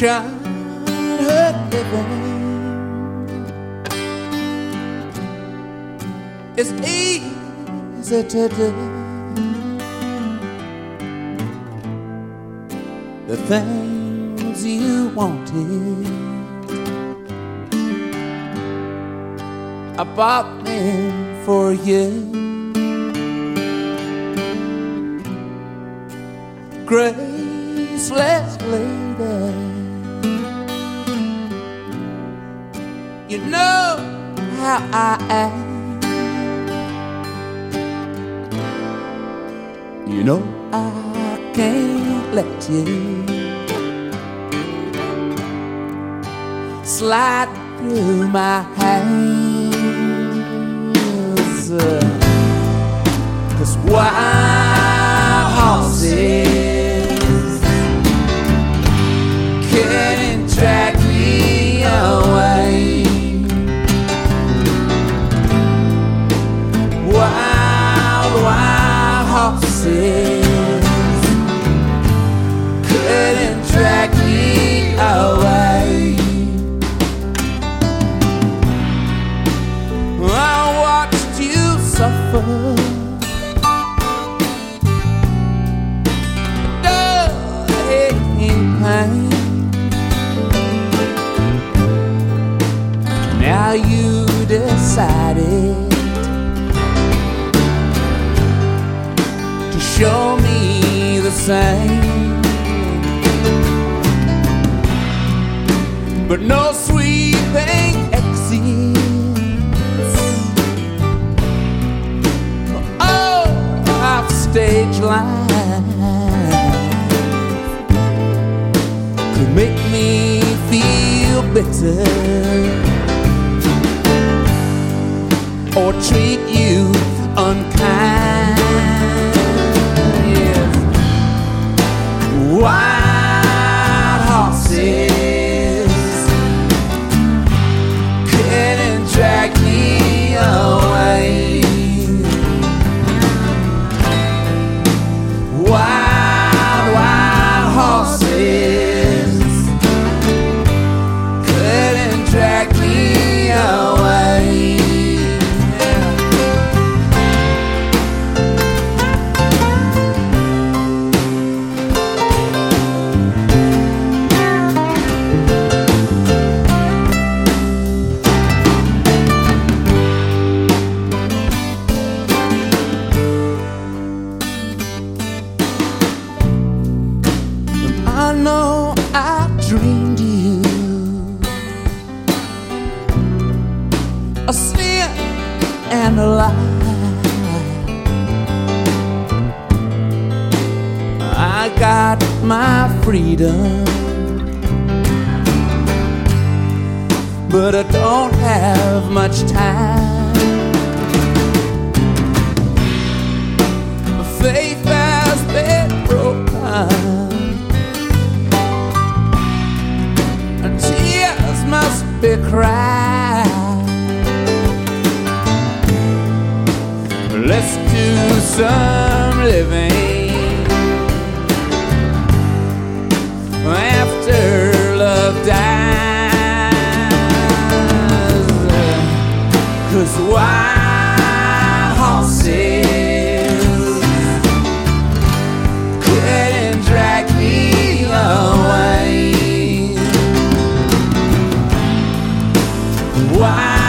her living. It's easy to do the things you wanted. I bought them for you. Graceless I am. You know I can't let you slide through my hands. Cause wild horses can't drag show me the same, but no sweet thing exists. Oh, off stage could make me feel better or treat you unkind. Know I dreamed you a sin and a lie. I got my freedom, but I don't have much time. cry. Let's do some living after love dies. Why?